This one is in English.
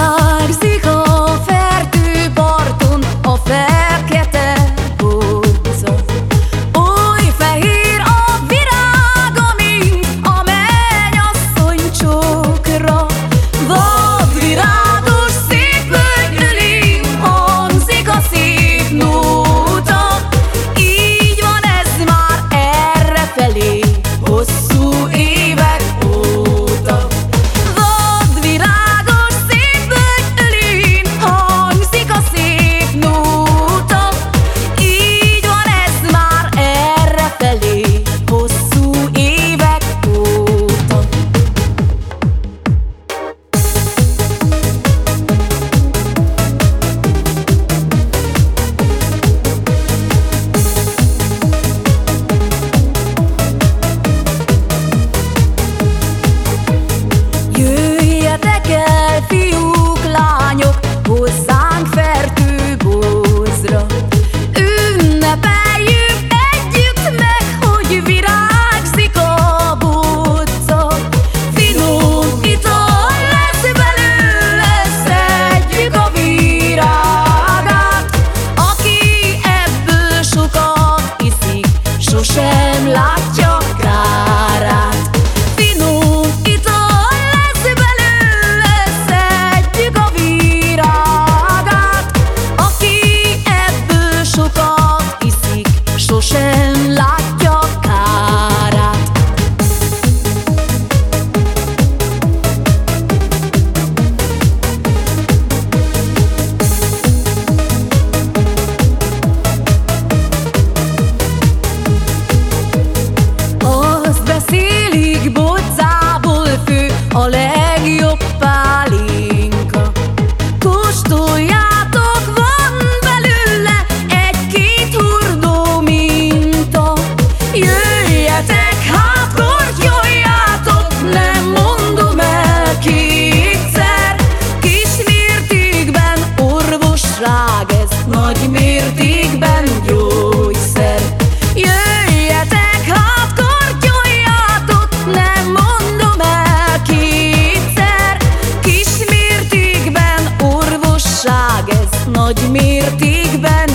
See. I'm your mértékben